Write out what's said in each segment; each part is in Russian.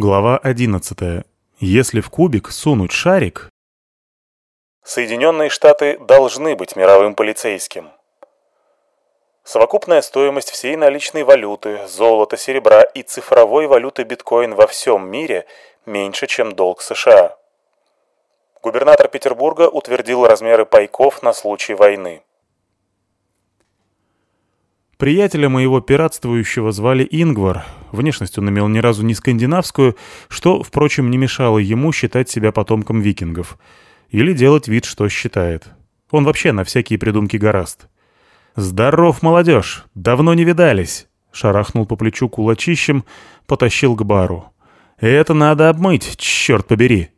Глава 11. Если в кубик сунуть шарик... Соединенные Штаты должны быть мировым полицейским. Совокупная стоимость всей наличной валюты, золота, серебра и цифровой валюты биткоин во всем мире меньше, чем долг США. Губернатор Петербурга утвердил размеры пайков на случай войны. Приятеля моего пиратствующего звали Ингвар. Внешность он имел ни разу не скандинавскую, что, впрочем, не мешало ему считать себя потомком викингов. Или делать вид, что считает. Он вообще на всякие придумки гораст. «Здоров, молодежь! Давно не видались!» Шарахнул по плечу кулачищем, потащил к бару. «Это надо обмыть, черт побери!»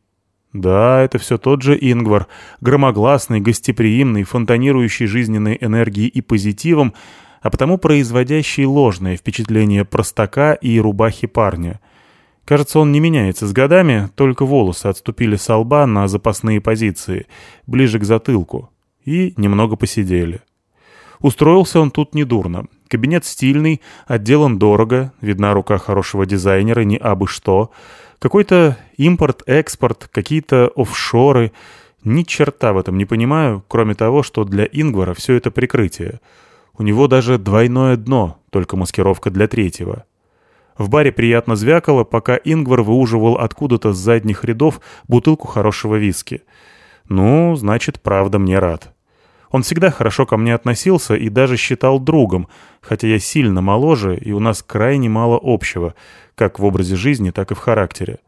Да, это все тот же Ингвар, громогласный, гостеприимный, фонтанирующий жизненной энергией и позитивом, а потому производящий ложное впечатление простака и рубахи парня. Кажется, он не меняется с годами, только волосы отступили с лба на запасные позиции, ближе к затылку, и немного посидели. Устроился он тут недурно. Кабинет стильный, отделан дорого, видна рука хорошего дизайнера, не абы что. Какой-то импорт-экспорт, какие-то офшоры. Ни черта в этом не понимаю, кроме того, что для Ингвара все это прикрытие — у него даже двойное дно, только маскировка для третьего. В баре приятно звякало, пока Ингвар выуживал откуда-то с задних рядов бутылку хорошего виски. Ну, значит, правда мне рад. Он всегда хорошо ко мне относился и даже считал другом, хотя я сильно моложе, и у нас крайне мало общего, как в образе жизни, так и в характере.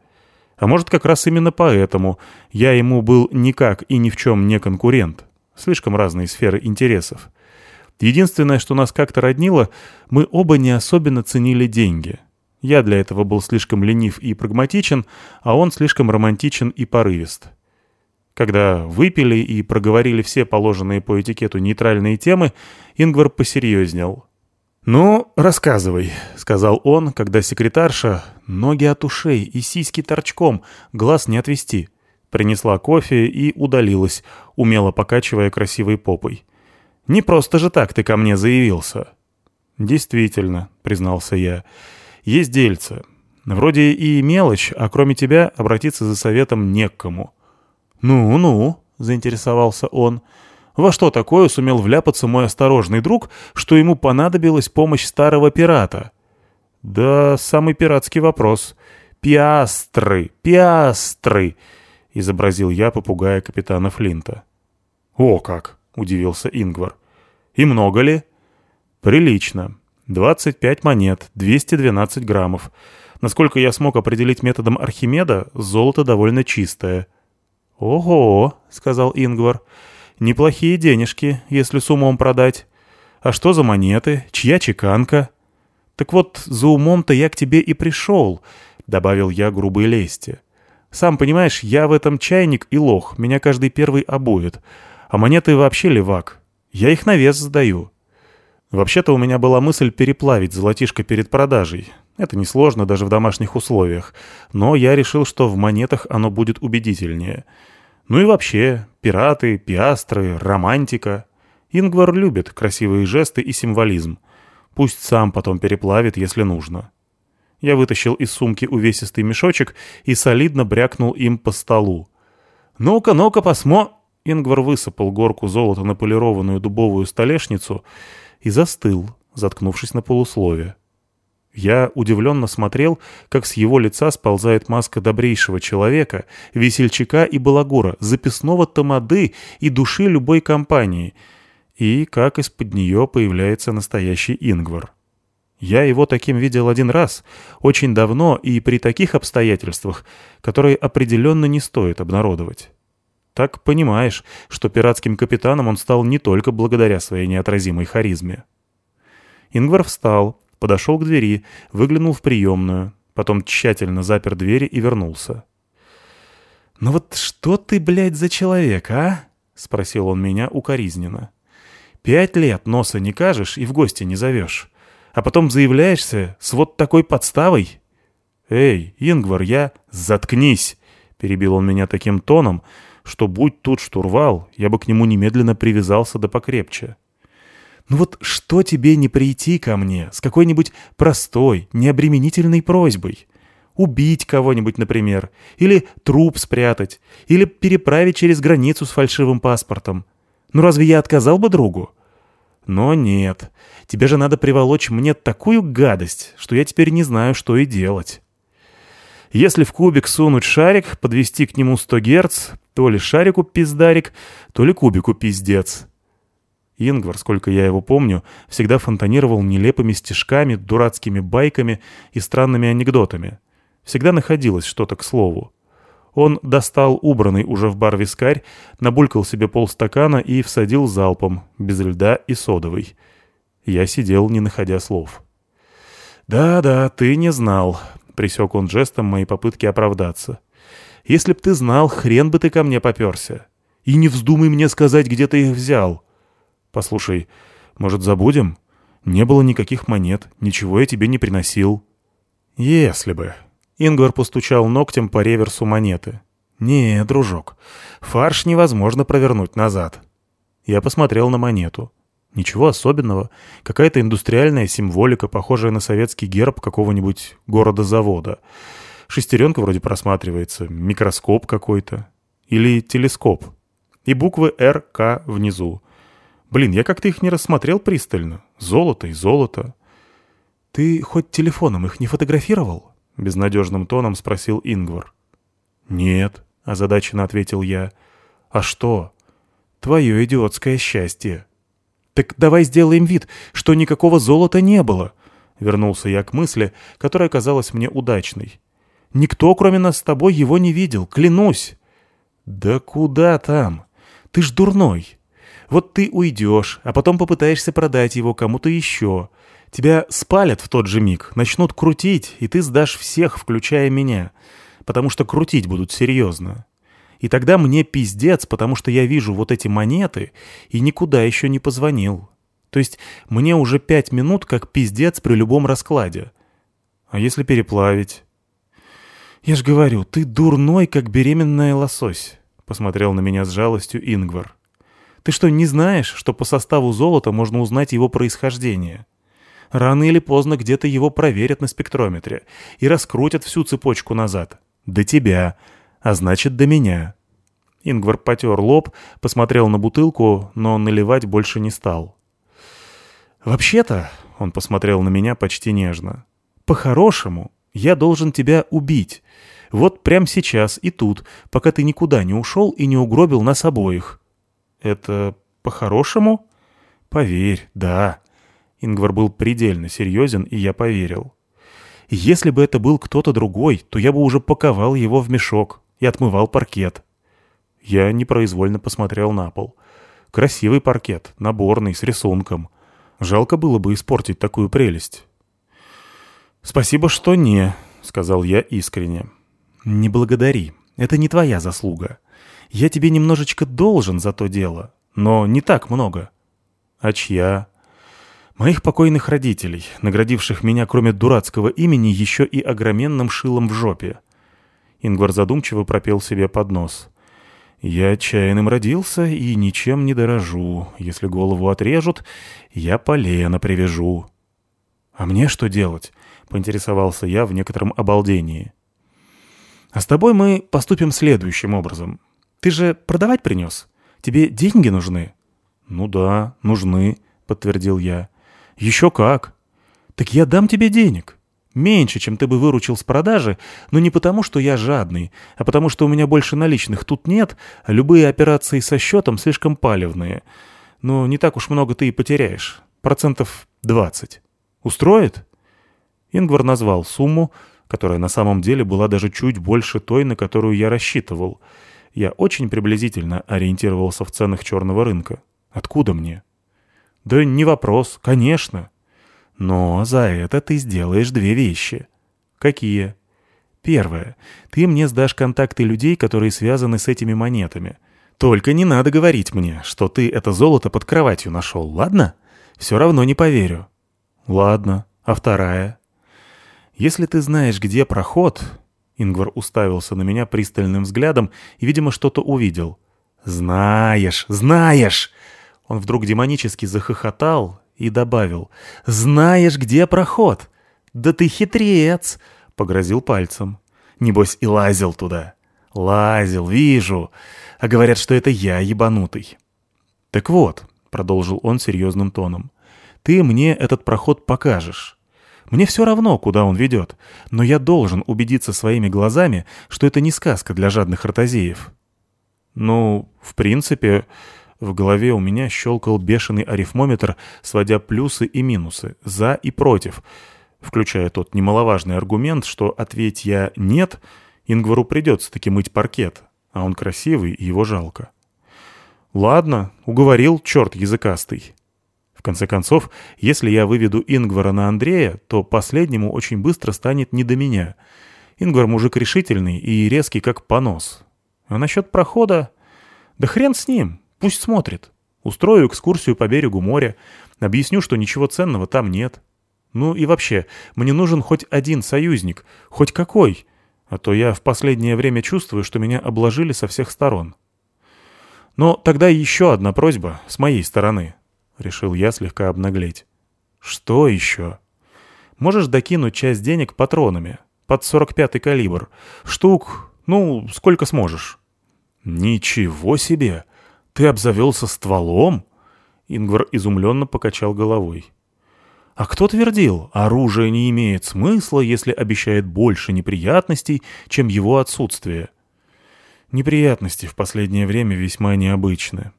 А может, как раз именно поэтому я ему был никак и ни в чем не конкурент. Слишком разные сферы интересов. Единственное, что нас как-то роднило, мы оба не особенно ценили деньги. Я для этого был слишком ленив и прагматичен, а он слишком романтичен и порывист. Когда выпили и проговорили все положенные по этикету нейтральные темы, Ингвар посерьезнел. «Ну, рассказывай», — сказал он, когда секретарша, ноги от ушей и сиськи торчком, глаз не отвести, принесла кофе и удалилась, умело покачивая красивой попой. Не просто же так ты ко мне заявился». «Действительно», — признался я, — «есть дельце. Вроде и мелочь, а кроме тебя обратиться за советом не к кому». «Ну-ну», — заинтересовался он, — «во что такое сумел вляпаться мой осторожный друг, что ему понадобилась помощь старого пирата?» «Да, самый пиратский вопрос. Пиастры, пиастры», — изобразил я попугая капитана Флинта. «О как!» — удивился Ингвар. «И много ли?» «Прилично. 25 монет, 212 граммов. Насколько я смог определить методом Архимеда, золото довольно чистое». «Ого!» — сказал Ингвар. «Неплохие денежки, если с умом продать. А что за монеты? Чья чеканка?» «Так вот, за умом-то я к тебе и пришел», — добавил я грубой лести. «Сам понимаешь, я в этом чайник и лох, меня каждый первый обует. А монеты вообще левак. Я их на вес сдаю. Вообще-то у меня была мысль переплавить золотишко перед продажей. Это несложно даже в домашних условиях. Но я решил, что в монетах оно будет убедительнее. Ну и вообще, пираты, пиастры, романтика. Ингвар любит красивые жесты и символизм. Пусть сам потом переплавит, если нужно. Я вытащил из сумки увесистый мешочек и солидно брякнул им по столу. «Ну-ка, ну-ка, посмо...» Ингвар высыпал горку золота на полированную дубовую столешницу и застыл, заткнувшись на полусловие. Я удивленно смотрел, как с его лица сползает маска добрейшего человека, весельчака и балагура, записного тамады и души любой компании, и как из-под нее появляется настоящий Ингвар. Я его таким видел один раз, очень давно и при таких обстоятельствах, которые определенно не стоит обнародовать. Так понимаешь, что пиратским капитаном он стал не только благодаря своей неотразимой харизме. Ингвар встал, подошел к двери, выглянул в приемную, потом тщательно запер двери и вернулся. «Ну вот что ты, блядь, за человек, а?» — спросил он меня укоризненно. «Пять лет носа не кажешь и в гости не зовешь, а потом заявляешься с вот такой подставой?» «Эй, Ингвар, я...» «Заткнись!» — перебил он меня таким тоном, — что будь тут штурвал, я бы к нему немедленно привязался да покрепче. Ну вот что тебе не прийти ко мне с какой-нибудь простой, необременительной просьбой? Убить кого-нибудь, например. Или труп спрятать. Или переправить через границу с фальшивым паспортом. Ну разве я отказал бы другу? Но нет. Тебе же надо приволочь мне такую гадость, что я теперь не знаю, что и делать. Если в кубик сунуть шарик, подвести к нему 100 герц, то ли шарику пиздарик, то ли кубику пиздец. Ингвар, сколько я его помню, всегда фонтанировал нелепыми стишками, дурацкими байками и странными анекдотами. Всегда находилось что-то к слову. Он достал убранный уже в бар вискарь, набулькал себе полстакана и всадил залпом, без льда и содовой. Я сидел, не находя слов. «Да-да, ты не знал», — присек он жестом мои попытки оправдаться. «Если б ты знал, хрен бы ты ко мне поперся. И не вздумай мне сказать, где ты их взял. Послушай, может, забудем? Не было никаких монет, ничего я тебе не приносил». «Если бы», Ингвар постучал ногтем по реверсу монеты. «Не, дружок, фарш невозможно провернуть назад». Я посмотрел на монету. Ничего особенного. Какая-то индустриальная символика, похожая на советский герб какого-нибудь города-завода. Шестеренка вроде просматривается, микроскоп какой-то. Или телескоп. И буквы РК внизу. Блин, я как-то их не рассмотрел пристально. Золото и золото. «Ты хоть телефоном их не фотографировал?» — безнадежным тоном спросил Ингвар. «Нет», — озадаченно ответил я. «А что?» «Твое идиотское счастье». «Так давай сделаем вид, что никакого золота не было», — вернулся я к мысли, которая казалась мне удачной. «Никто, кроме нас с тобой, его не видел, клянусь». «Да куда там? Ты ж дурной. Вот ты уйдешь, а потом попытаешься продать его кому-то еще. Тебя спалят в тот же миг, начнут крутить, и ты сдашь всех, включая меня. Потому что крутить будут серьезно. И тогда мне пиздец, потому что я вижу вот эти монеты и никуда еще не позвонил. То есть мне уже пять минут как пиздец при любом раскладе. А если переплавить? Я ж говорю, ты дурной, как беременная лосось, — посмотрел на меня с жалостью Ингвар. Ты что, не знаешь, что по составу золота можно узнать его происхождение? Рано или поздно где-то его проверят на спектрометре и раскрутят всю цепочку назад. До тебя, а значит, до меня. Ингвар потер лоб, посмотрел на бутылку, но наливать больше не стал. «Вообще-то», — он посмотрел на меня почти нежно, — «по-хорошему, я должен тебя убить. Вот прямо сейчас и тут, пока ты никуда не ушел и не угробил нас обоих». «Это по-хорошему?» «Поверь, да». Ингвар был предельно серьезен, и я поверил. Если бы это был кто-то другой, то я бы уже паковал его в мешок и отмывал паркет. Я непроизвольно посмотрел на пол. Красивый паркет, наборный, с рисунком. Жалко было бы испортить такую прелесть. «Спасибо, что не», — сказал я искренне. «Не благодари. Это не твоя заслуга. Я тебе немножечко должен за то дело, но не так много». «А чья?» Моих покойных родителей, наградивших меня, кроме дурацкого имени, еще и огроменным шилом в жопе. Ингвар задумчиво пропел себе под нос. «Я отчаянным родился и ничем не дорожу. Если голову отрежут, я полено привяжу». «А мне что делать?» — поинтересовался я в некотором обалдении. «А с тобой мы поступим следующим образом. Ты же продавать принес? Тебе деньги нужны?» «Ну да, нужны», — подтвердил я. «Еще как!» «Так я дам тебе денег. Меньше, чем ты бы выручил с продажи, но не потому, что я жадный, а потому, что у меня больше наличных тут нет, а любые операции со счетом слишком палевные. Но не так уж много ты и потеряешь. Процентов двадцать. Устроит?» Ингвар назвал сумму, которая на самом деле была даже чуть больше той, на которую я рассчитывал. Я очень приблизительно ориентировался в ценах черного рынка. Откуда мне? Да не вопрос, конечно. Но за это ты сделаешь две вещи. Какие? Первое. Ты мне сдашь контакты людей, которые связаны с этими монетами. Только не надо говорить мне, что ты это золото под кроватью нашел, ладно? Все равно не поверю. Ладно. А вторая? Если ты знаешь, где проход... Ингвар уставился на меня пристальным взглядом и, видимо, что-то увидел. «Знаешь, знаешь!» Он вдруг демонически захохотал и добавил. «Знаешь, где проход? Да ты хитрец! Погрозил пальцем. Небось и лазил туда. Лазил, вижу. А говорят, что это я ебанутый. Так вот, продолжил он серьезным тоном, ты мне этот проход покажешь. Мне все равно, куда он ведет, но я должен убедиться своими глазами, что это не сказка для жадных ротозеев. Ну, в принципе, в голове у меня щелкал бешеный арифмометр, сводя плюсы и минусы, за и против, включая тот немаловажный аргумент, что ответь я «нет», Ингвару придется таки мыть паркет, а он красивый, и его жалко. Ладно, уговорил, черт языкастый. В конце концов, если я выведу Ингвара на Андрея, то последнему очень быстро станет не до меня. Ингвар мужик решительный и резкий, как понос. А насчет прохода... Да хрен с ним, пусть смотрит. Устрою экскурсию по берегу моря, объясню, что ничего ценного там нет. Ну и вообще, мне нужен хоть один союзник, хоть какой, а то я в последнее время чувствую, что меня обложили со всех сторон. Но тогда еще одна просьба с моей стороны, — решил я слегка обнаглеть. Что еще? Можешь докинуть часть денег патронами, под 45-й калибр, штук, ну, сколько сможешь. Ничего себе! Ты обзавелся стволом? Ингвар изумленно покачал головой. А кто твердил, оружие не имеет смысла, если обещает больше неприятностей, чем его отсутствие? Неприятности в последнее время весьма необычны.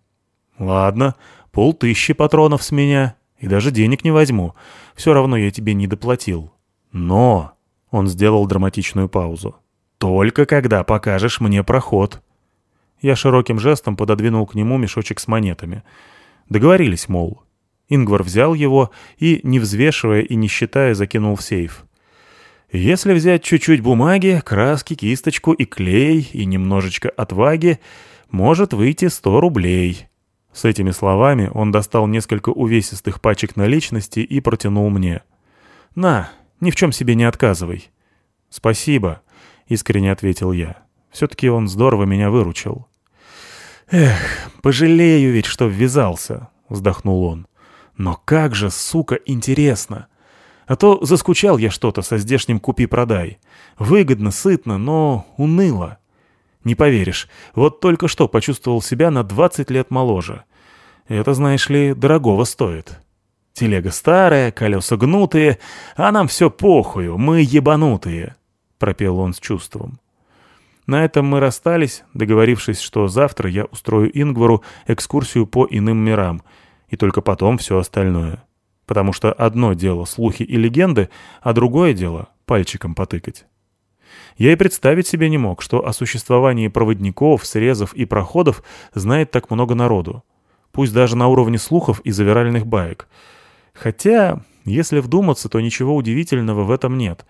Ладно, полтыщи патронов с меня, и даже денег не возьму. Все равно я тебе не доплатил. Но... Он сделал драматичную паузу. «Только когда покажешь мне проход». Я широким жестом пододвинул к нему мешочек с монетами. Договорились, мол, Ингвар взял его и, не взвешивая и не считая, закинул в сейф. Если взять чуть-чуть бумаги, краски, кисточку и клей, и немножечко отваги, может выйти сто рублей. С этими словами он достал несколько увесистых пачек наличности и протянул мне. «На, ни в чем себе не отказывай». «Спасибо», — искренне ответил я. «Все-таки он здорово меня выручил». «Эх, пожалею ведь, что ввязался», — вздохнул он. Но как же, сука, интересно. А то заскучал я что-то со здешним купи-продай. Выгодно, сытно, но уныло. Не поверишь, вот только что почувствовал себя на 20 лет моложе. Это, знаешь ли, дорогого стоит. Телега старая, колеса гнутые, а нам все похую, мы ебанутые», — пропел он с чувством. На этом мы расстались, договорившись, что завтра я устрою Ингвару экскурсию по иным мирам — и только потом все остальное. Потому что одно дело слухи и легенды, а другое дело пальчиком потыкать. Я и представить себе не мог, что о существовании проводников, срезов и проходов знает так много народу. Пусть даже на уровне слухов и завиральных баек. Хотя, если вдуматься, то ничего удивительного в этом нет.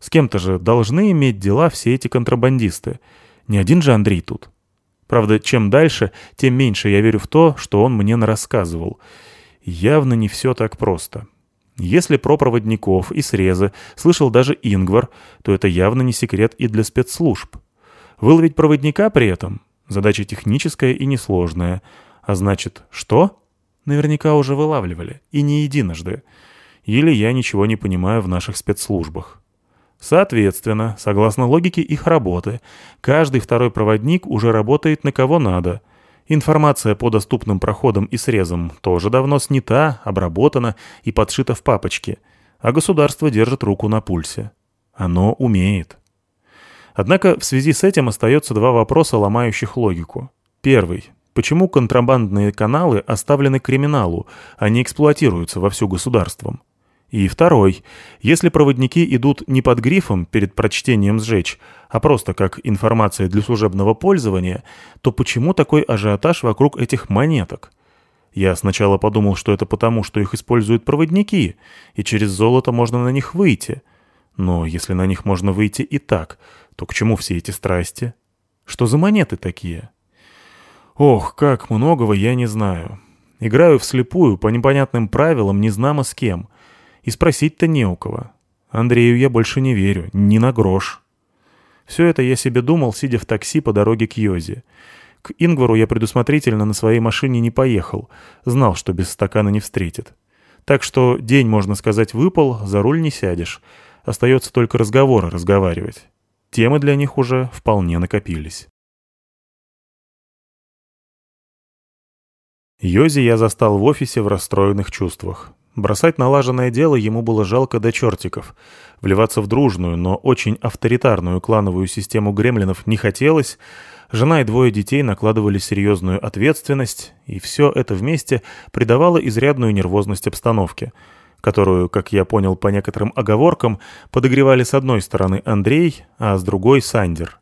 С кем-то же должны иметь дела все эти контрабандисты. Не один же Андрей тут. Правда, чем дальше, тем меньше я верю в то, что он мне нарассказывал. Явно не все так просто. Если про проводников и срезы слышал даже Ингвар, то это явно не секрет и для спецслужб. Выловить проводника при этом — задача техническая и несложная. А значит, что? Наверняка уже вылавливали, и не единожды. Или я ничего не понимаю в наших спецслужбах. Соответственно, согласно логике их работы, каждый второй проводник уже работает на кого надо. Информация по доступным проходам и срезам тоже давно снята, обработана и подшита в папочке, а государство держит руку на пульсе. Оно умеет. Однако в связи с этим остается два вопроса, ломающих логику. Первый. Почему контрабандные каналы оставлены криминалу, а не эксплуатируются вовсю государством? И второй. Если проводники идут не под грифом перед прочтением сжечь, а просто как информация для служебного пользования, то почему такой ажиотаж вокруг этих монеток? Я сначала подумал, что это потому, что их используют проводники, и через золото можно на них выйти. Но если на них можно выйти и так, то к чему все эти страсти? Что за монеты такие? Ох, как многого я не знаю. Играю вслепую, по непонятным правилам, незнамо с кем — и спросить-то не у кого. Андрею я больше не верю, ни на грош. Все это я себе думал, сидя в такси по дороге к Йозе. К Ингвару я предусмотрительно на своей машине не поехал, знал, что без стакана не встретит. Так что день, можно сказать, выпал, за руль не сядешь. Остается только разговоры разговаривать. Темы для них уже вполне накопились. Йози я застал в офисе в расстроенных чувствах. Бросать налаженное дело ему было жалко до чертиков. Вливаться в дружную, но очень авторитарную клановую систему гремлинов не хотелось. Жена и двое детей накладывали серьезную ответственность, и все это вместе придавало изрядную нервозность обстановке, которую, как я понял по некоторым оговоркам, подогревали с одной стороны Андрей, а с другой — Сандер.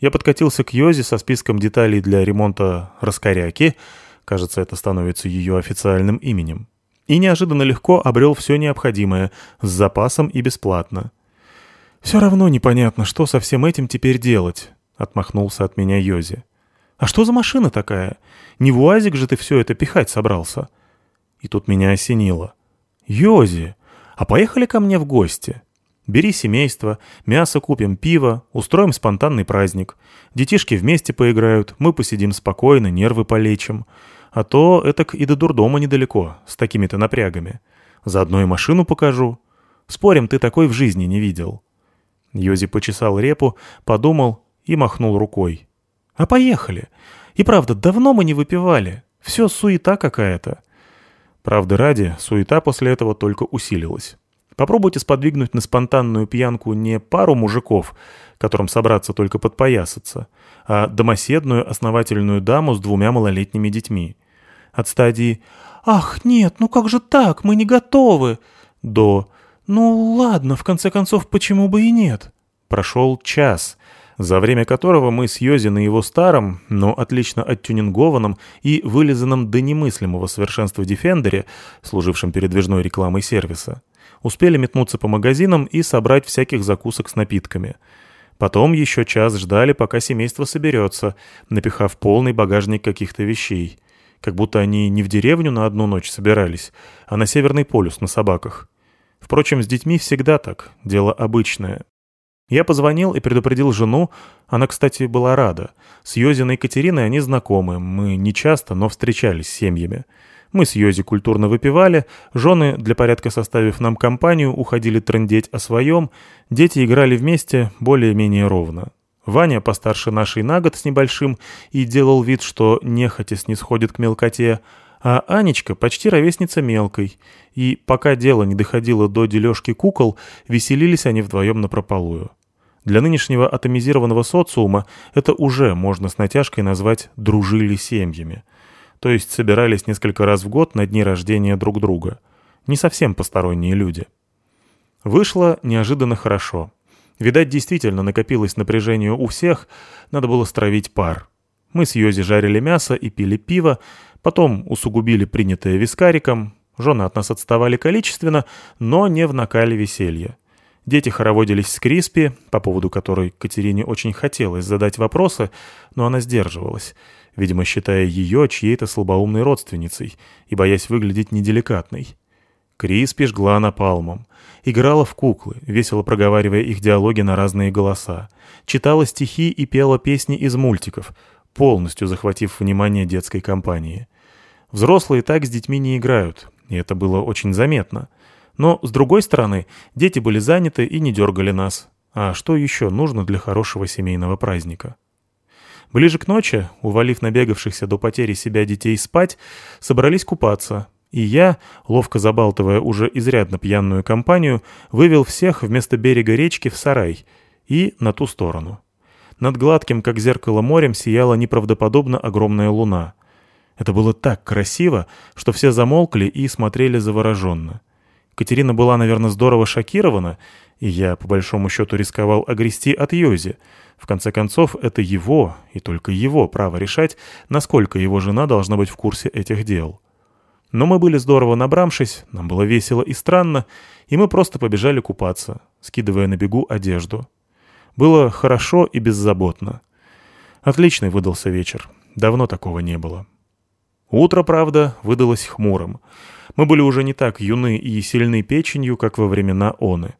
Я подкатился к Йозе со списком деталей для ремонта раскоряки — кажется, это становится ее официальным именем, и неожиданно легко обрел все необходимое, с запасом и бесплатно. «Все равно непонятно, что со всем этим теперь делать», — отмахнулся от меня Йози. «А что за машина такая? Не в УАЗик же ты все это пихать собрался?» И тут меня осенило. «Йози, а поехали ко мне в гости?» Бери семейство, мясо купим, пиво, устроим спонтанный праздник. Детишки вместе поиграют, мы посидим спокойно, нервы полечим. А то этак и до дурдома недалеко, с такими-то напрягами. Заодно и машину покажу. Спорим, ты такой в жизни не видел». Йози почесал репу, подумал и махнул рукой. «А поехали. И правда, давно мы не выпивали. Все суета какая-то». Правда ради, суета после этого только усилилась. Попробуйте сподвигнуть на спонтанную пьянку не пару мужиков, которым собраться только подпоясаться, а домоседную основательную даму с двумя малолетними детьми. От стадии «Ах, нет, ну как же так, мы не готовы!» до «Ну ладно, в конце концов, почему бы и нет?» Прошел час, за время которого мы с Йози на его старом, но отлично оттюнингованном и вылизанном до немыслимого совершенства Дефендере, служившем передвижной рекламой сервиса, успели метнуться по магазинам и собрать всяких закусок с напитками — Потом еще час ждали, пока семейство соберется, напихав полный багажник каких-то вещей. Как будто они не в деревню на одну ночь собирались, а на Северный полюс на собаках. Впрочем, с детьми всегда так, дело обычное. Я позвонил и предупредил жену, она, кстати, была рада. С Йозиной Екатериной они знакомы, мы не часто, но встречались с семьями. Мы с Йози культурно выпивали, жены, для порядка составив нам компанию, уходили трындеть о своем, дети играли вместе более-менее ровно. Ваня постарше нашей на год с небольшим и делал вид, что нехотя снисходит к мелкоте, а Анечка почти ровесница мелкой, и пока дело не доходило до дележки кукол, веселились они вдвоем напропалую. Для нынешнего атомизированного социума это уже можно с натяжкой назвать «дружили семьями» то есть собирались несколько раз в год на дни рождения друг друга. Не совсем посторонние люди. Вышло неожиданно хорошо. Видать, действительно накопилось напряжение у всех, надо было стравить пар. Мы с Йози жарили мясо и пили пиво, потом усугубили принятое вискариком, жены от нас отставали количественно, но не в накале веселья. Дети хороводились с Криспи, по поводу которой Катерине очень хотелось задать вопросы, но она сдерживалась — видимо, считая ее чьей-то слабоумной родственницей и боясь выглядеть неделикатной. Криспи жгла напалмом, играла в куклы, весело проговаривая их диалоги на разные голоса, читала стихи и пела песни из мультиков, полностью захватив внимание детской компании. Взрослые так с детьми не играют, и это было очень заметно. Но, с другой стороны, дети были заняты и не дергали нас. А что еще нужно для хорошего семейного праздника? Ближе к ночи, увалив набегавшихся до потери себя детей спать, собрались купаться, и я, ловко забалтывая уже изрядно пьяную компанию, вывел всех вместо берега речки в сарай и на ту сторону. Над гладким, как зеркало морем, сияла неправдоподобно огромная луна. Это было так красиво, что все замолкли и смотрели завороженно. Катерина была, наверное, здорово шокирована, и я, по большому счету, рисковал огрести от Йози — в конце концов, это его, и только его, право решать, насколько его жена должна быть в курсе этих дел. Но мы были здорово набравшись, нам было весело и странно, и мы просто побежали купаться, скидывая на бегу одежду. Было хорошо и беззаботно. Отличный выдался вечер. Давно такого не было. Утро, правда, выдалось хмурым. Мы были уже не так юны и сильны печенью, как во времена оны.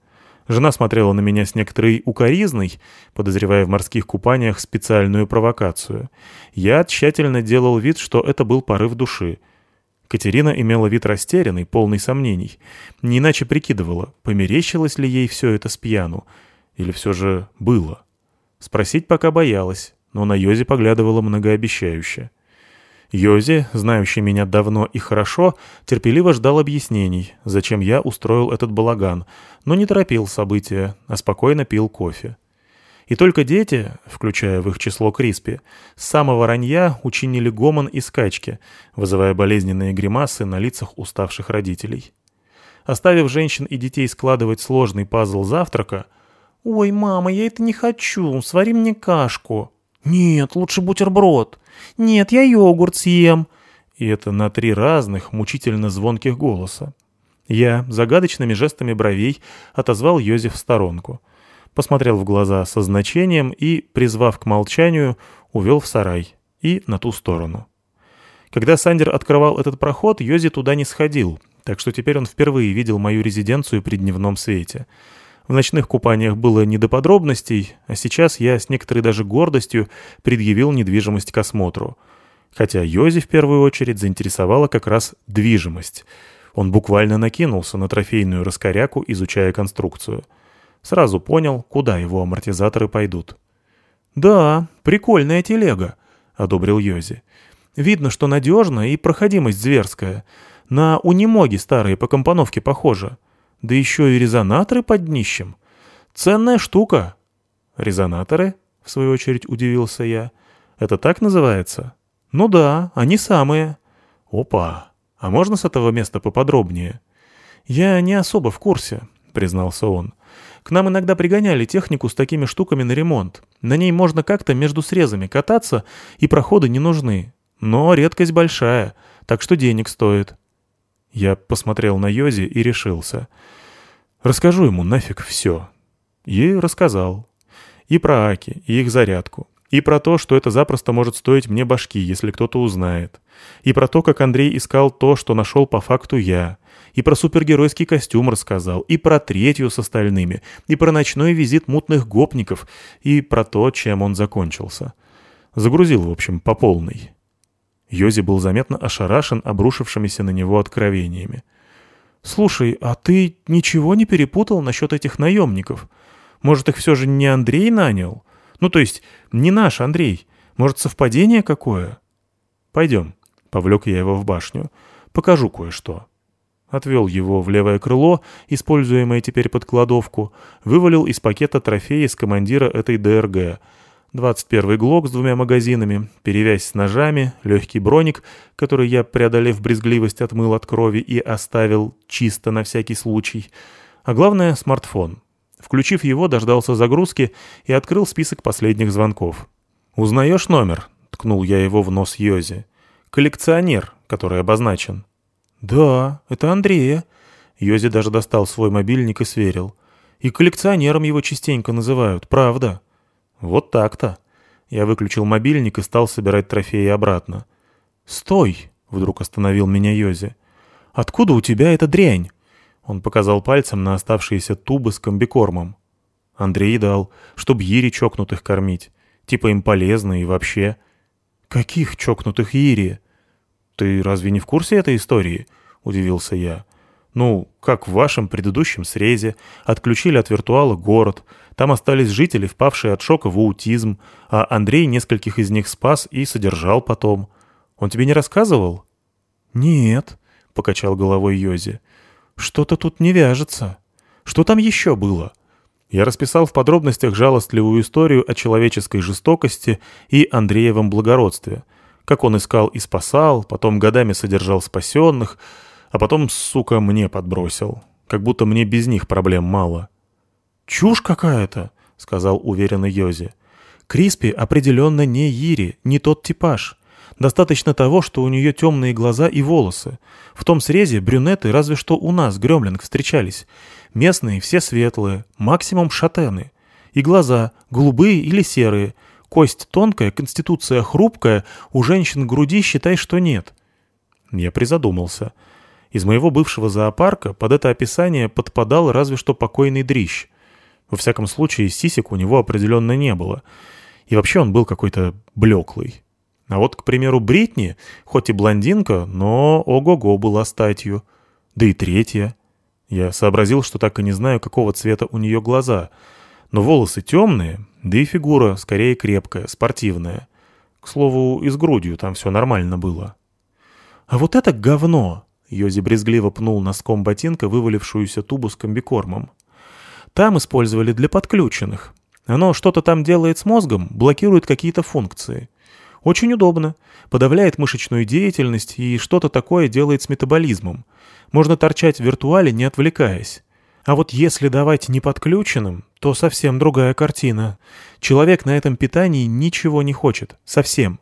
Жена смотрела на меня с некоторой укоризной, подозревая в морских купаниях специальную провокацию. Я тщательно делал вид, что это был порыв души. Катерина имела вид растерянный, полный сомнений. Не иначе прикидывала, померещилось ли ей все это с пьяну. Или все же было. Спросить пока боялась, но на Йози поглядывала многообещающе. Йози, знающий меня давно и хорошо, терпеливо ждал объяснений, зачем я устроил этот балаган, но не торопил события, а спокойно пил кофе. И только дети, включая в их число Криспи, с самого ранья учинили гомон и скачки, вызывая болезненные гримасы на лицах уставших родителей. Оставив женщин и детей складывать сложный пазл завтрака, «Ой, мама, я это не хочу, свари мне кашку». «Нет, лучше бутерброд». «Нет, я йогурт съем». И это на три разных, мучительно звонких голоса. Я загадочными жестами бровей отозвал Йозеф в сторонку. Посмотрел в глаза со значением и, призвав к молчанию, увел в сарай и на ту сторону. Когда Сандер открывал этот проход, Йози туда не сходил, так что теперь он впервые видел мою резиденцию при дневном свете — в ночных купаниях было не до подробностей, а сейчас я с некоторой даже гордостью предъявил недвижимость к осмотру. Хотя Йози в первую очередь заинтересовала как раз движимость. Он буквально накинулся на трофейную раскоряку, изучая конструкцию. Сразу понял, куда его амортизаторы пойдут. «Да, прикольная телега», — одобрил Йози. «Видно, что надежно и проходимость зверская. На унемоги старые по компоновке похоже». Да еще и резонаторы под днищем. Ценная штука. Резонаторы? В свою очередь удивился я. Это так называется? Ну да, они самые. Опа. А можно с этого места поподробнее? Я не особо в курсе, признался он. К нам иногда пригоняли технику с такими штуками на ремонт. На ней можно как-то между срезами кататься, и проходы не нужны. Но редкость большая, так что денег стоит. Я посмотрел на Йози и решился. Расскажу ему нафиг все. И рассказал. И про Аки, и их зарядку. И про то, что это запросто может стоить мне башки, если кто-то узнает. И про то, как Андрей искал то, что нашел по факту я. И про супергеройский костюм рассказал. И про третью с остальными. И про ночной визит мутных гопников. И про то, чем он закончился. Загрузил, в общем, по полной. Йози был заметно ошарашен обрушившимися на него откровениями. «Слушай, а ты ничего не перепутал насчет этих наемников? Может, их все же не Андрей нанял? Ну, то есть, не наш Андрей. Может, совпадение какое?» «Пойдем», — повлек я его в башню. «Покажу кое-что». Отвел его в левое крыло, используемое теперь под кладовку, вывалил из пакета трофеи с командира этой ДРГ — 21-й ГЛОК с двумя магазинами, перевязь с ножами, легкий броник, который я, преодолев брезгливость, отмыл от крови и оставил чисто на всякий случай. А главное — смартфон. Включив его, дождался загрузки и открыл список последних звонков. «Узнаешь номер?» — ткнул я его в нос Йози. «Коллекционер, который обозначен». «Да, это Андрея». Йози даже достал свой мобильник и сверил. «И коллекционером его частенько называют, правда?» «Вот так-то». Я выключил мобильник и стал собирать трофеи обратно. «Стой!» — вдруг остановил меня Йози. «Откуда у тебя эта дрянь?» Он показал пальцем на оставшиеся тубы с комбикормом. Андрей дал, чтоб Ири чокнутых кормить. Типа им полезно и вообще. «Каких чокнутых Ири?» «Ты разве не в курсе этой истории?» — удивился я. Ну, как в вашем предыдущем срезе. Отключили от виртуала город. Там остались жители, впавшие от шока в аутизм, а Андрей нескольких из них спас и содержал потом. Он тебе не рассказывал? «Нет», — покачал головой Йози. «Что-то тут не вяжется. Что там еще было?» Я расписал в подробностях жалостливую историю о человеческой жестокости и Андреевом благородстве. Как он искал и спасал, потом годами содержал спасенных — а потом, сука, мне подбросил. Как будто мне без них проблем мало. «Чушь какая-то», — сказал уверенный Йози. «Криспи определенно не Ири, не тот типаж. Достаточно того, что у нее темные глаза и волосы. В том срезе брюнеты разве что у нас, Гремлинг, встречались. Местные все светлые, максимум шатены. И глаза голубые или серые. Кость тонкая, конституция хрупкая, у женщин груди считай, что нет». Я призадумался. Из моего бывшего зоопарка под это описание подпадал разве что покойный дрищ. Во всяком случае, сисек у него определенно не было. И вообще он был какой-то блеклый. А вот, к примеру, Бритни, хоть и блондинка, но ого-го была статью. Да и третья. Я сообразил, что так и не знаю, какого цвета у нее глаза. Но волосы темные, да и фигура скорее крепкая, спортивная. К слову, и с грудью там все нормально было. «А вот это говно!» — Йози брезгливо пнул носком ботинка вывалившуюся тубу с комбикормом. «Там использовали для подключенных. Оно что-то там делает с мозгом, блокирует какие-то функции. Очень удобно. Подавляет мышечную деятельность и что-то такое делает с метаболизмом. Можно торчать в виртуале, не отвлекаясь. А вот если давать неподключенным, то совсем другая картина. Человек на этом питании ничего не хочет. Совсем.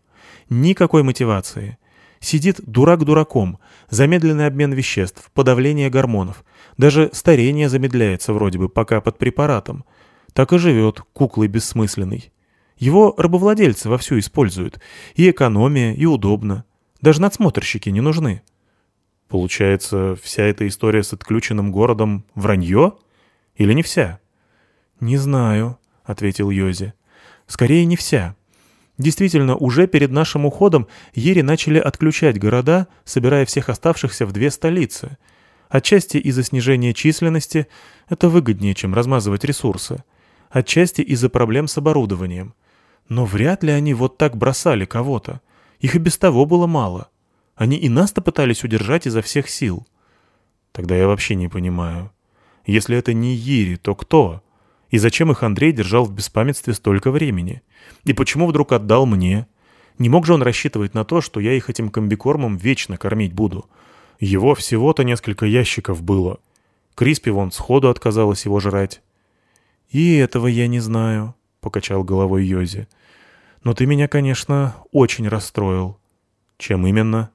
Никакой мотивации. Сидит дурак дураком. Замедленный обмен веществ, подавление гормонов. Даже старение замедляется вроде бы, пока под препаратом. Так и живет, куклой бессмысленной. Его рабовладельцы вовсю используют. И экономия, и удобно. Даже надсмотрщики не нужны. Получается, вся эта история с отключенным городом — вранье? Или не вся? «Не знаю», — ответил Йози. «Скорее, не вся. Действительно, уже перед нашим уходом Ери начали отключать города, собирая всех оставшихся в две столицы. Отчасти из-за снижения численности — это выгоднее, чем размазывать ресурсы. Отчасти из-за проблем с оборудованием. Но вряд ли они вот так бросали кого-то. Их и без того было мало. Они и нас-то пытались удержать изо всех сил. Тогда я вообще не понимаю. Если это не Ири, то кто? И зачем их Андрей держал в беспамятстве столько времени? И почему вдруг отдал мне? Не мог же он рассчитывать на то, что я их этим комбикормом вечно кормить буду? Его всего-то несколько ящиков было. Криспи вон сходу отказалась его жрать. «И этого я не знаю», — покачал головой Йози. «Но ты меня, конечно, очень расстроил». «Чем именно?»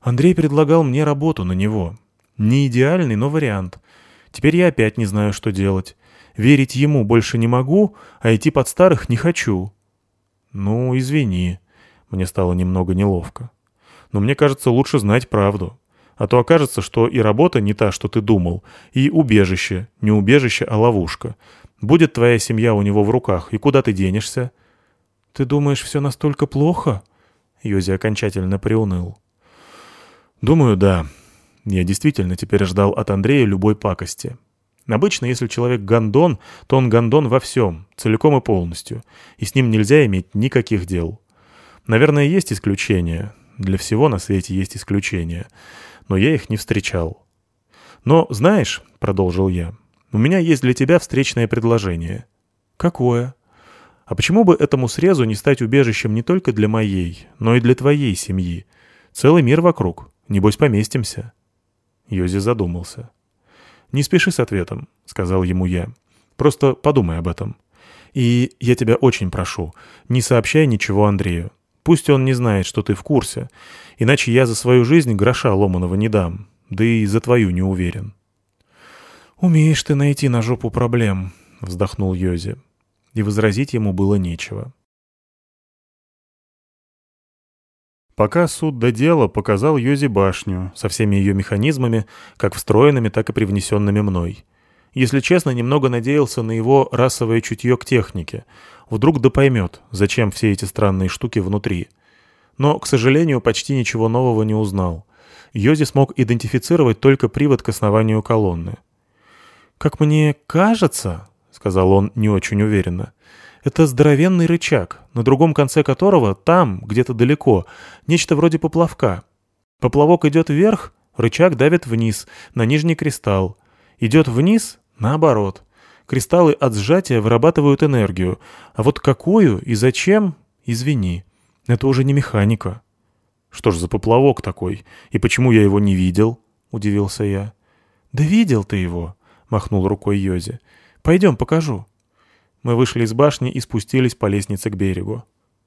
«Андрей предлагал мне работу на него. Не идеальный, но вариант. Теперь я опять не знаю, что делать. Верить ему больше не могу, а идти под старых не хочу». «Ну, извини». Мне стало немного неловко. «Но мне кажется, лучше знать правду. А то окажется, что и работа не та, что ты думал, и убежище, не убежище, а ловушка. Будет твоя семья у него в руках, и куда ты денешься?» «Ты думаешь, все настолько плохо?» Йози окончательно приуныл. «Думаю, да. Я действительно теперь ждал от Андрея любой пакости. Обычно, если человек гондон, то он гондон во всем, целиком и полностью, и с ним нельзя иметь никаких дел. Наверное, есть исключения. Для всего на свете есть исключения. Но я их не встречал. «Но, знаешь», — продолжил я, — «у меня есть для тебя встречное предложение». «Какое?» «А почему бы этому срезу не стать убежищем не только для моей, но и для твоей семьи? Целый мир вокруг. Небось, поместимся». Йози задумался. «Не спеши с ответом», — сказал ему я. «Просто подумай об этом. И я тебя очень прошу, не сообщай ничего Андрею. Пусть он не знает, что ты в курсе, иначе я за свою жизнь гроша ломаного не дам, да и за твою не уверен». «Умеешь ты найти на жопу проблем», — вздохнул Йози. И возразить ему было нечего. Пока суд до дела показал Йози башню со всеми ее механизмами, как встроенными, так и привнесенными мной. Если честно, немного надеялся на его расовое чутье к технике. Вдруг да поймет, зачем все эти странные штуки внутри. Но, к сожалению, почти ничего нового не узнал. Йози смог идентифицировать только привод к основанию колонны. «Как мне кажется», — сказал он не очень уверенно, это здоровенный рычаг, на другом конце которого, там, где-то далеко, нечто вроде поплавка. Поплавок идет вверх, рычаг давит вниз, на нижний кристалл. Идет вниз — наоборот. Кристаллы от сжатия вырабатывают энергию, а вот какую и зачем — извини. Это уже не механика. «Что ж за поплавок такой? И почему я его не видел?» — удивился я. «Да видел ты его», — махнул рукой Йози. «Пойдем, покажу». Мы вышли из башни и спустились по лестнице к берегу.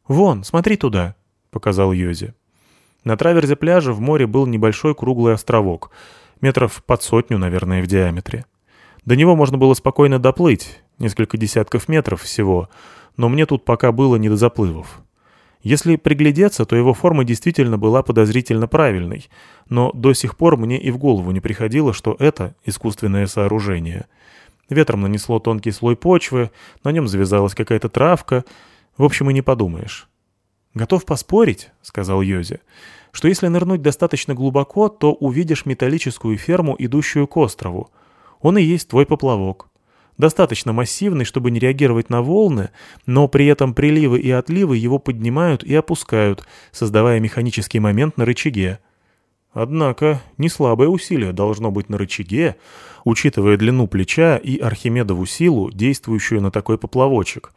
«Вон, смотри туда», — показал Йози. На траверзе пляжа в море был небольшой круглый островок, метров под сотню, наверное, в диаметре. До него можно было спокойно доплыть, несколько десятков метров всего, но мне тут пока было не до заплывов. Если приглядеться, то его форма действительно была подозрительно правильной, но до сих пор мне и в голову не приходило, что это искусственное сооружение — Ветром нанесло тонкий слой почвы, на нем завязалась какая-то травка. В общем, и не подумаешь. «Готов поспорить», — сказал Йози, — «что если нырнуть достаточно глубоко, то увидишь металлическую ферму, идущую к острову. Он и есть твой поплавок. Достаточно массивный, чтобы не реагировать на волны, но при этом приливы и отливы его поднимают и опускают, создавая механический момент на рычаге. Однако не слабое усилие должно быть на рычаге, учитывая длину плеча и Архимедову силу, действующую на такой поплавочек.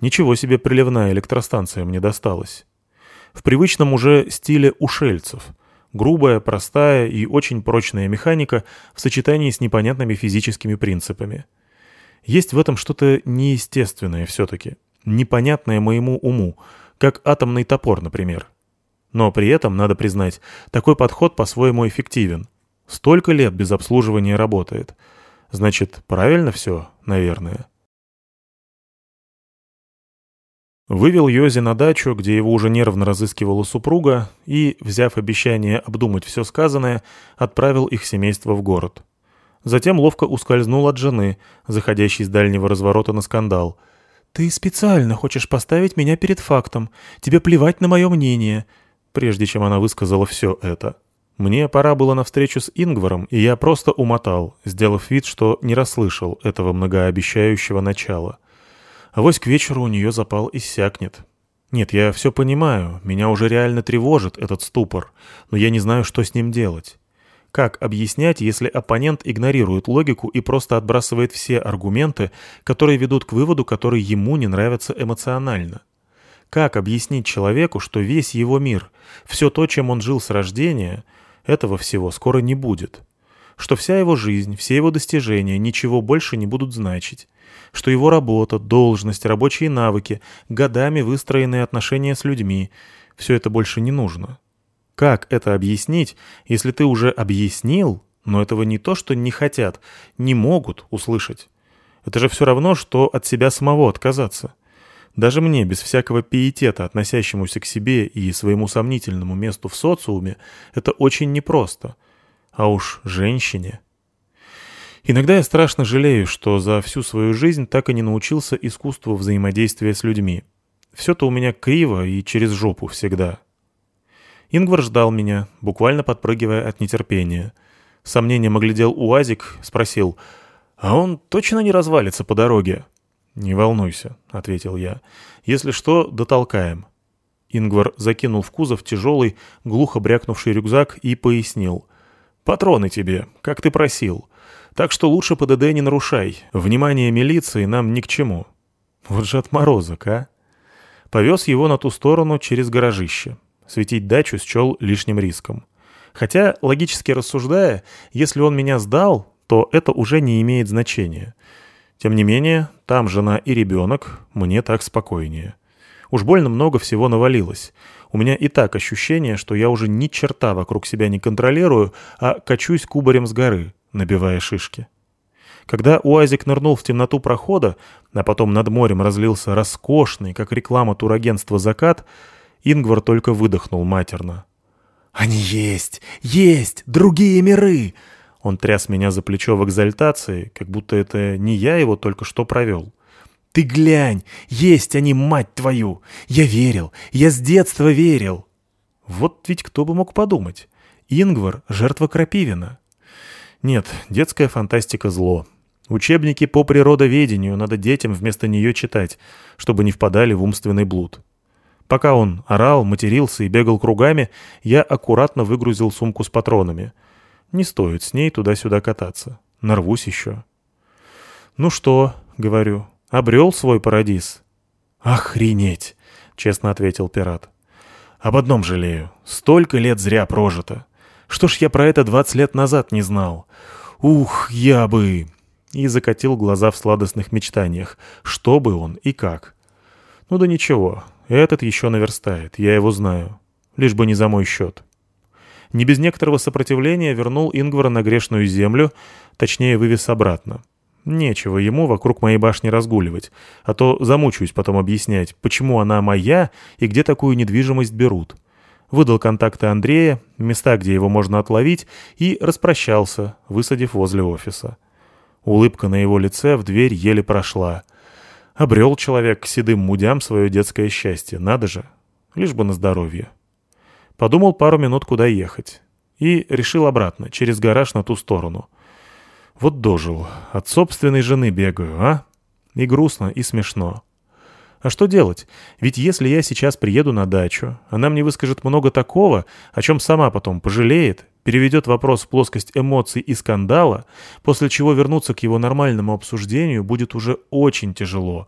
Ничего себе приливная электростанция мне досталась. В привычном уже стиле ушельцев. Грубая, простая и очень прочная механика в сочетании с непонятными физическими принципами. Есть в этом что-то неестественное все-таки, непонятное моему уму, как атомный топор, например. Но при этом, надо признать, такой подход по-своему эффективен. Столько лет без обслуживания работает. Значит, правильно все, наверное. Вывел Йози на дачу, где его уже нервно разыскивала супруга, и, взяв обещание обдумать все сказанное, отправил их семейство в город. Затем ловко ускользнул от жены, заходящей с дальнего разворота на скандал. «Ты специально хочешь поставить меня перед фактом. Тебе плевать на мое мнение», прежде чем она высказала все это. Мне пора было на встречу с Ингваром, и я просто умотал, сделав вид, что не расслышал этого многообещающего начала. Авось к вечеру у нее запал иссякнет. Нет, я все понимаю, меня уже реально тревожит этот ступор, но я не знаю, что с ним делать. Как объяснять, если оппонент игнорирует логику и просто отбрасывает все аргументы, которые ведут к выводу, который ему не нравится эмоционально? Как объяснить человеку, что весь его мир, все то, чем он жил с рождения, этого всего скоро не будет? Что вся его жизнь, все его достижения ничего больше не будут значить? что его работа, должность, рабочие навыки, годами выстроенные отношения с людьми — все это больше не нужно. Как это объяснить, если ты уже объяснил, но этого не то, что не хотят, не могут услышать? Это же все равно, что от себя самого отказаться. Даже мне, без всякого пиетета, относящемуся к себе и своему сомнительному месту в социуме, это очень непросто. А уж женщине... Иногда я страшно жалею, что за всю свою жизнь так и не научился искусству взаимодействия с людьми. Все-то у меня криво и через жопу всегда. Ингвар ждал меня, буквально подпрыгивая от нетерпения. С сомнением оглядел УАЗик, спросил, «А он точно не развалится по дороге?» «Не волнуйся», — ответил я. «Если что, дотолкаем». Ингвар закинул в кузов тяжелый, глухо брякнувший рюкзак и пояснил. «Патроны тебе, как ты просил. Так что лучше ПДД не нарушай. Внимание милиции нам ни к чему. Вот же отморозок, а? Повез его на ту сторону через гаражище. Светить дачу счел лишним риском. Хотя, логически рассуждая, если он меня сдал, то это уже не имеет значения. Тем не менее, там жена и ребенок, мне так спокойнее. Уж больно много всего навалилось. У меня и так ощущение, что я уже ни черта вокруг себя не контролирую, а качусь кубарем с горы набивая шишки. Когда УАЗик нырнул в темноту прохода, а потом над морем разлился роскошный, как реклама турагентства закат, Ингвар только выдохнул матерно. «Они есть! Есть! Другие миры!» Он тряс меня за плечо в экзальтации, как будто это не я его только что провел. «Ты глянь! Есть они, мать твою! Я верил! Я с детства верил!» Вот ведь кто бы мог подумать. Ингвар — жертва Крапивина. Нет, детская фантастика зло. Учебники по природоведению надо детям вместо нее читать, чтобы не впадали в умственный блуд. Пока он орал, матерился и бегал кругами, я аккуратно выгрузил сумку с патронами. Не стоит с ней туда-сюда кататься. Нарвусь еще. «Ну что?» — говорю. «Обрел свой парадиз?» «Охренеть!» — честно ответил пират. «Об одном жалею. Столько лет зря прожито. Что ж я про это двадцать лет назад не знал? Ух, я бы...» И закатил глаза в сладостных мечтаниях. Что бы он и как. «Ну да ничего, этот еще наверстает, я его знаю. Лишь бы не за мой счет». Не без некоторого сопротивления вернул Ингвара на грешную землю, точнее вывез обратно. Нечего ему вокруг моей башни разгуливать, а то замучаюсь потом объяснять, почему она моя и где такую недвижимость берут выдал контакты Андрея, места, где его можно отловить, и распрощался, высадив возле офиса. Улыбка на его лице в дверь еле прошла. Обрел человек к седым мудям свое детское счастье, надо же. Лишь бы на здоровье. Подумал пару минут, куда ехать. И решил обратно, через гараж на ту сторону. Вот дожил. От собственной жены бегаю, а? И грустно, и смешно. А что делать? Ведь если я сейчас приеду на дачу, она мне выскажет много такого, о чем сама потом пожалеет, переведет вопрос в плоскость эмоций и скандала, после чего вернуться к его нормальному обсуждению будет уже очень тяжело.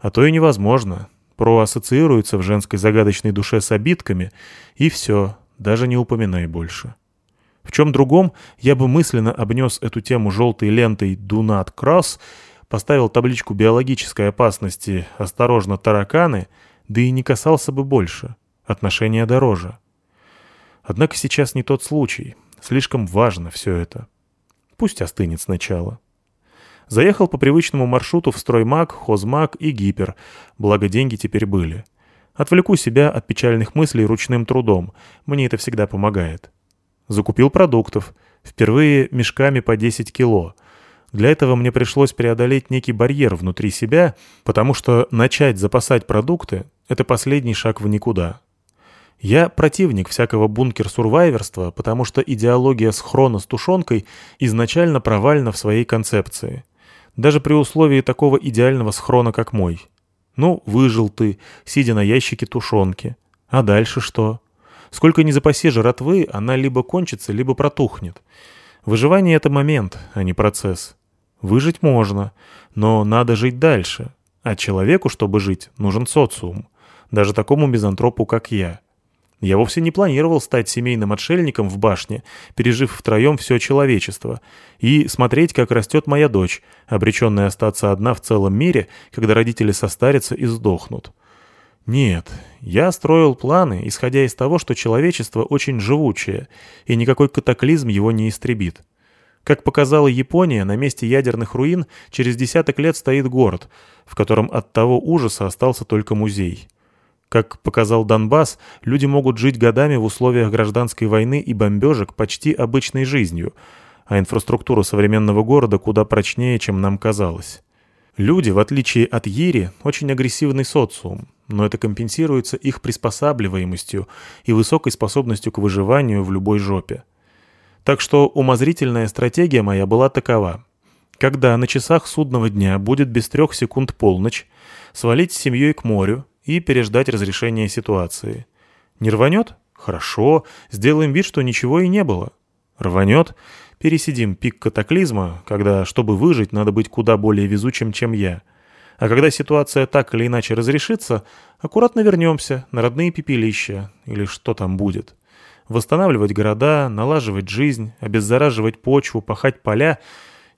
А то и невозможно. Проассоциируется в женской загадочной душе с обидками, и все, даже не упоминай больше. В чем другом я бы мысленно обнес эту тему желтой лентой «Do not cross», поставил табличку биологической опасности «Осторожно, тараканы», да и не касался бы больше. Отношения дороже. Однако сейчас не тот случай. Слишком важно все это. Пусть остынет сначала. Заехал по привычному маршруту в строймаг, хозмаг и гипер, благо деньги теперь были. Отвлеку себя от печальных мыслей ручным трудом, мне это всегда помогает. Закупил продуктов, впервые мешками по 10 кило. Для этого мне пришлось преодолеть некий барьер внутри себя, потому что начать запасать продукты — это последний шаг в никуда. Я противник всякого бункер-сурвайверства, потому что идеология схрона с тушенкой изначально провальна в своей концепции. Даже при условии такого идеального схрона, как мой. Ну, выжил ты, сидя на ящике тушенки. А дальше что? Сколько ни запаси жратвы, она либо кончится, либо протухнет. Выживание — это момент, а не процесс. Выжить можно, но надо жить дальше. А человеку, чтобы жить, нужен социум. Даже такому мизантропу, как я. Я вовсе не планировал стать семейным отшельником в башне, пережив втроем все человечество, и смотреть, как растет моя дочь, обреченная остаться одна в целом мире, когда родители состарятся и сдохнут. Нет, я строил планы, исходя из того, что человечество очень живучее, и никакой катаклизм его не истребит. Как показала Япония, на месте ядерных руин через десяток лет стоит город, в котором от того ужаса остался только музей. Как показал Донбасс, люди могут жить годами в условиях гражданской войны и бомбежек почти обычной жизнью, а инфраструктура современного города куда прочнее, чем нам казалось. Люди, в отличие от Ири, очень агрессивный социум, но это компенсируется их приспосабливаемостью и высокой способностью к выживанию в любой жопе. Так что умозрительная стратегия моя была такова. Когда на часах судного дня будет без трех секунд полночь, свалить с семьей к морю, и переждать разрешение ситуации. Не рванет? Хорошо, сделаем вид, что ничего и не было. Рванет? Пересидим пик катаклизма, когда, чтобы выжить, надо быть куда более везучим, чем я. А когда ситуация так или иначе разрешится, аккуратно вернемся на родные пепелища, или что там будет. Восстанавливать города, налаживать жизнь, обеззараживать почву, пахать поля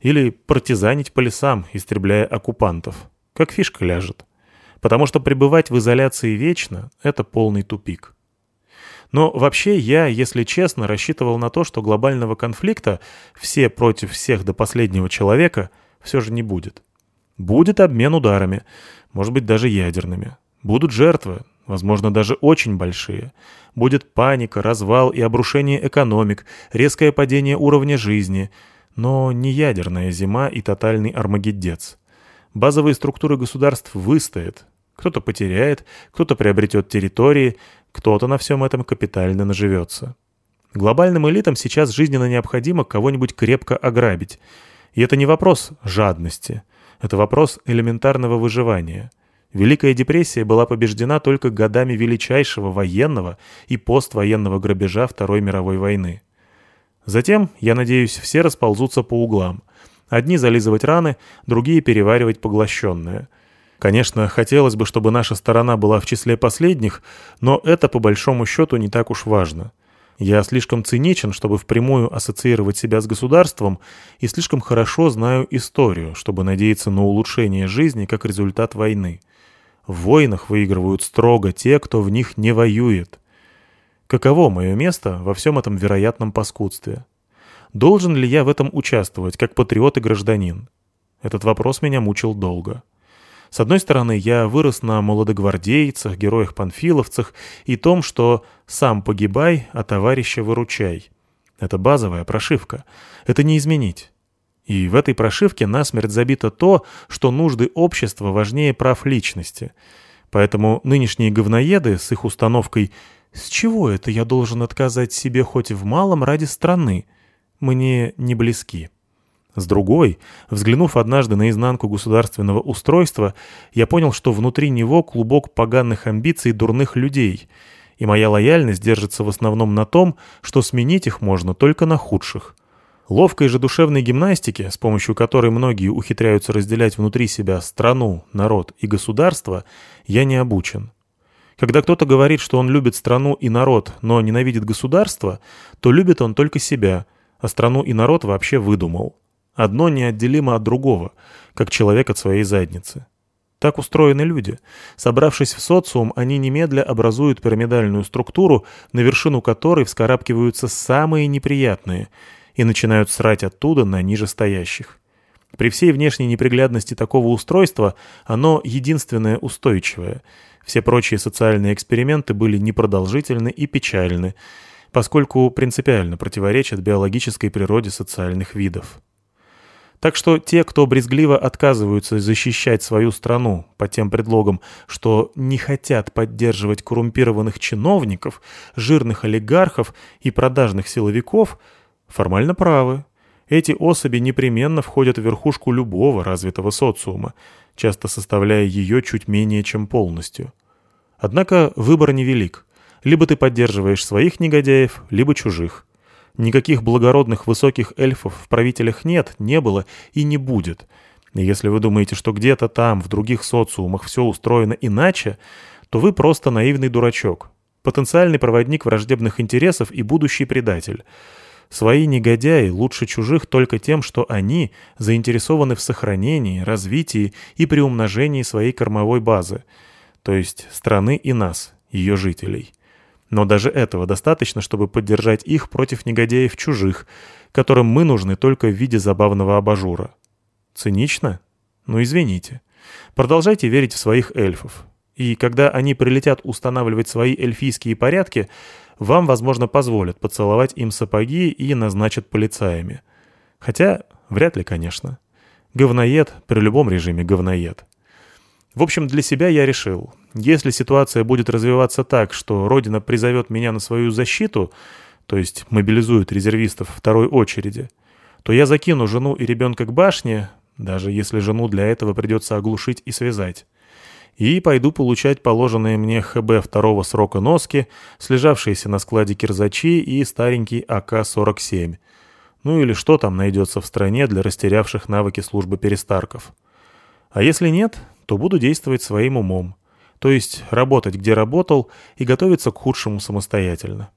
или партизанить по лесам, истребляя оккупантов. Как фишка ляжет потому что пребывать в изоляции вечно — это полный тупик. Но вообще я, если честно, рассчитывал на то, что глобального конфликта все против всех до последнего человека все же не будет. Будет обмен ударами, может быть даже ядерными. Будут жертвы, возможно даже очень большие. Будет паника, развал и обрушение экономик, резкое падение уровня жизни, но не ядерная зима и тотальный армагеддец. Базовые структуры государств выстоят. Кто-то потеряет, кто-то приобретет территории, кто-то на всем этом капитально наживется. Глобальным элитам сейчас жизненно необходимо кого-нибудь крепко ограбить. И это не вопрос жадности. Это вопрос элементарного выживания. Великая депрессия была побеждена только годами величайшего военного и поствоенного грабежа Второй мировой войны. Затем, я надеюсь, все расползутся по углам – Одни зализывать раны, другие переваривать поглощенное. Конечно, хотелось бы, чтобы наша сторона была в числе последних, но это по большому счету не так уж важно. Я слишком циничен, чтобы впрямую ассоциировать себя с государством, и слишком хорошо знаю историю, чтобы надеяться на улучшение жизни как результат войны. В войнах выигрывают строго те, кто в них не воюет. Каково мое место во всем этом вероятном паскудстве? Должен ли я в этом участвовать, как патриот и гражданин? Этот вопрос меня мучил долго. С одной стороны, я вырос на молодогвардейцах, героях-панфиловцах и том, что «сам погибай, а товарища выручай». Это базовая прошивка. Это не изменить. И в этой прошивке насмерть забито то, что нужды общества важнее прав личности. Поэтому нынешние говноеды с их установкой «С чего это я должен отказать себе хоть в малом ради страны?» мне не близки. С другой, взглянув однажды на изнанку государственного устройства, я понял, что внутри него клубок поганых амбиций дурных людей, и моя лояльность держится в основном на том, что сменить их можно только на худших. Ловкой же душевной гимнастики, с помощью которой многие ухитряются разделять внутри себя страну, народ и государство, я не обучен. Когда кто-то говорит, что он любит страну и народ, но ненавидит государство, то любит он только себя, а страну и народ вообще выдумал. Одно неотделимо от другого, как человек от своей задницы. Так устроены люди. Собравшись в социум, они немедля образуют пирамидальную структуру, на вершину которой вскарабкиваются самые неприятные и начинают срать оттуда на нижестоящих. При всей внешней неприглядности такого устройства оно единственное устойчивое. Все прочие социальные эксперименты были непродолжительны и печальны, поскольку принципиально противоречат биологической природе социальных видов. Так что те, кто брезгливо отказываются защищать свою страну по тем предлогам, что не хотят поддерживать коррумпированных чиновников, жирных олигархов и продажных силовиков, формально правы. Эти особи непременно входят в верхушку любого развитого социума, часто составляя ее чуть менее чем полностью. Однако выбор невелик. Либо ты поддерживаешь своих негодяев, либо чужих. Никаких благородных высоких эльфов в правителях нет, не было и не будет. Если вы думаете, что где-то там, в других социумах, все устроено иначе, то вы просто наивный дурачок. Потенциальный проводник враждебных интересов и будущий предатель. Свои негодяи лучше чужих только тем, что они заинтересованы в сохранении, развитии и приумножении своей кормовой базы, то есть страны и нас, ее жителей. Но даже этого достаточно, чтобы поддержать их против негодяев чужих, которым мы нужны только в виде забавного абажура. Цинично? Ну извините. Продолжайте верить в своих эльфов. И когда они прилетят устанавливать свои эльфийские порядки, вам, возможно, позволят поцеловать им сапоги и назначат полицаями. Хотя, вряд ли, конечно. Говноед при любом режиме говноед. В общем, для себя я решил, если ситуация будет развиваться так, что Родина призовет меня на свою защиту, то есть мобилизует резервистов второй очереди, то я закину жену и ребенка к башне, даже если жену для этого придется оглушить и связать, и пойду получать положенные мне ХБ второго срока носки, слежавшиеся на складе кирзачи и старенький АК-47. Ну или что там найдется в стране для растерявших навыки службы перестарков. А если нет, то буду действовать своим умом. То есть работать, где работал, и готовиться к худшему самостоятельно.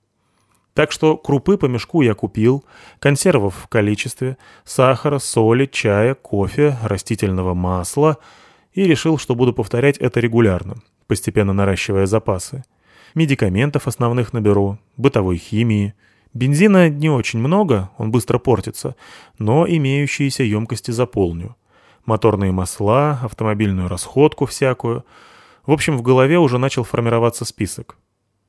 Так что крупы по мешку я купил, консервов в количестве, сахара, соли, чая, кофе, растительного масла и решил, что буду повторять это регулярно, постепенно наращивая запасы. Медикаментов основных наберу, бытовой химии. Бензина не очень много, он быстро портится, но имеющиеся емкости заполню моторные масла, автомобильную расходку всякую. В общем, в голове уже начал формироваться список.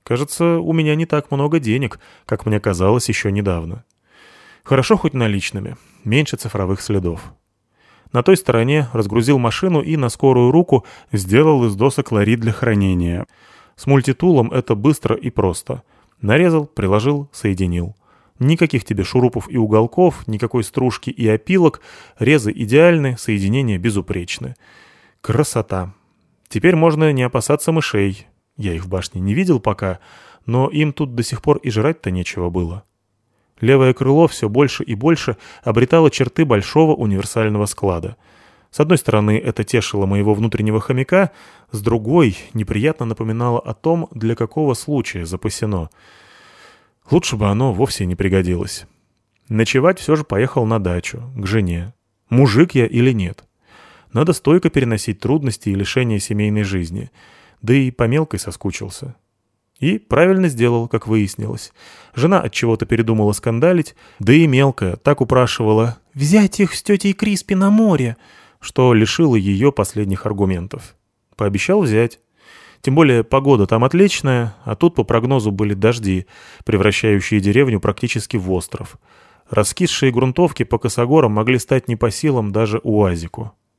Кажется, у меня не так много денег, как мне казалось еще недавно. Хорошо хоть наличными, меньше цифровых следов. На той стороне разгрузил машину и на скорую руку сделал из досок лари для хранения. С мультитулом это быстро и просто. Нарезал, приложил, соединил. Никаких тебе шурупов и уголков, никакой стружки и опилок, резы идеальны, соединения безупречны. Красота. Теперь можно не опасаться мышей. Я их в башне не видел пока, но им тут до сих пор и жрать-то нечего было. Левое крыло все больше и больше обретало черты большого универсального склада. С одной стороны, это тешило моего внутреннего хомяка, с другой — неприятно напоминало о том, для какого случая запасено — Лучше бы оно вовсе не пригодилось. Ночевать все же поехал на дачу, к жене. Мужик я или нет? Надо стойко переносить трудности и лишения семейной жизни. Да и по мелкой соскучился. И правильно сделал, как выяснилось. Жена от чего-то передумала скандалить, да и мелкая так упрашивала «взять их с тетей Криспи на море», что лишило ее последних аргументов. Пообещал взять. Тем более погода там отличная, а тут по прогнозу были дожди, превращающие деревню практически в остров. Раскисшие грунтовки по косогорам могли стать не по силам даже УАЗику.